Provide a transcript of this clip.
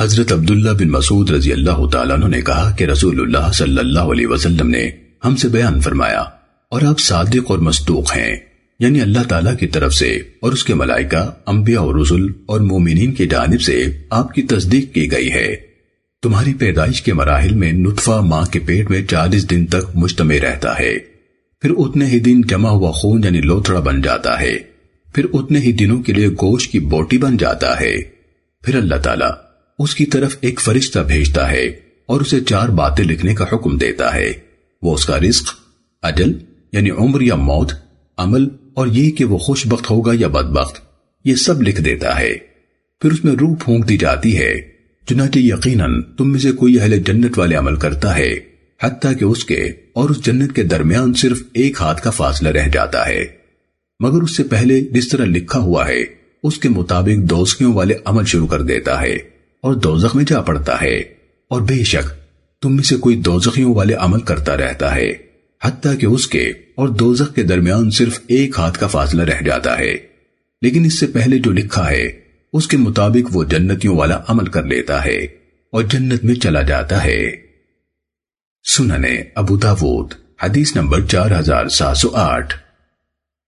حضرت عبداللہ بن مسعود رضی اللہ تعالیٰ عنہ نے کہا کہ رسول اللہ صلی اللہ علیہ وسلم نے ہم سے بیان فرمایا اور آپ صادق اور مصدوق ہیں یعنی اللہ تعالیٰ کی طرف سے اور اس کے ملائکہ، انبیاء اور رسول اور مومنین کی جانب سے آپ کی تصدیق کی گئی ہے۔ تمہاری پیدائش کے مراحل میں نطفہ ماں کے پیٹ میں چالیس دن تک مجتمع رہتا ہے۔ پھر اتنے ہی دن جمع ہوا خون یعنی لوتڑا بن جاتا ہے۔ پھر اتنے ہی دنوں کے لیے گوشت کی بوٹی بن جاتا ہے۔ پھر اللہ تعالیٰ اس کی طرف ایک فرشتہ بھیجتا ہے اور اسے چار باتیں لکھنے کا حکم دیتا ہے۔ وہ اس کا رزق، اجل یعنی عمر یا موت، عمل اور یہ کہ وہ خوش بخت ہوگا یا بدبخت یہ سب لکھ دیتا ہے۔ پھر اس میں روح پھونک دی جاتی ہے۔ چنانچہ یقیناً تم میں سے کوئی اہل جنت والے عمل کرتا ہے، حتیٰ کہ اس کے اور اس جنت کے درمیان صرف ایک ہاتھ کا فاصلہ رہ جاتا ہے۔ مگر اس سے پہلے جس طرح لکھا ہوا ہے، اس کے مطابق دوستیوں والے عمل شروع کر دیتا ہے۔ اور دوزخ میں جا پڑتا ہے۔ اور بے شک، تم میں سے کوئی دوزخیوں والے عمل کرتا رہتا ہے، حتیٰ کہ اس کے اور دوزخ کے درمیان صرف ایک ہاتھ کا فاصلہ رہ جاتا ہے۔ لیکن اس سے پہلے جو لکھا ہے، اس کے مطابق وہ جنتیوں والا عمل کر لیتا ہے اور جنت میں چلا جاتا ہے۔ سننے ابو داود، حدیث نمبر چار ہزار سات سو آٹھ۔